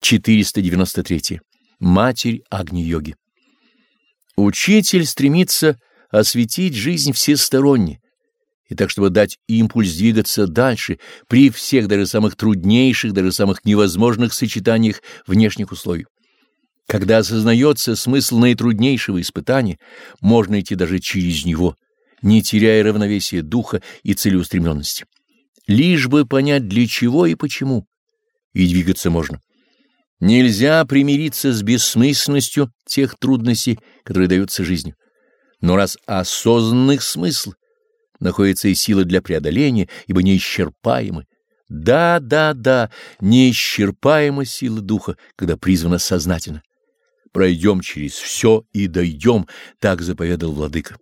493. Матерь Агни-йоги. Учитель стремится осветить жизнь всесторонне, и так, чтобы дать импульс двигаться дальше при всех, даже самых труднейших, даже самых невозможных сочетаниях внешних условий. Когда осознается смысл наитруднейшего испытания, можно идти даже через него, не теряя равновесия духа и целеустремленности. Лишь бы понять, для чего и почему, и двигаться можно. Нельзя примириться с бессмысленностью тех трудностей, которые даются жизнью. Но раз осознанных смысл, находится и сила для преодоления, ибо неисчерпаемы. Да, да, да, неисчерпаема сила духа, когда призвана сознательно. Пройдем через все и дойдем, так заповедал Владыка.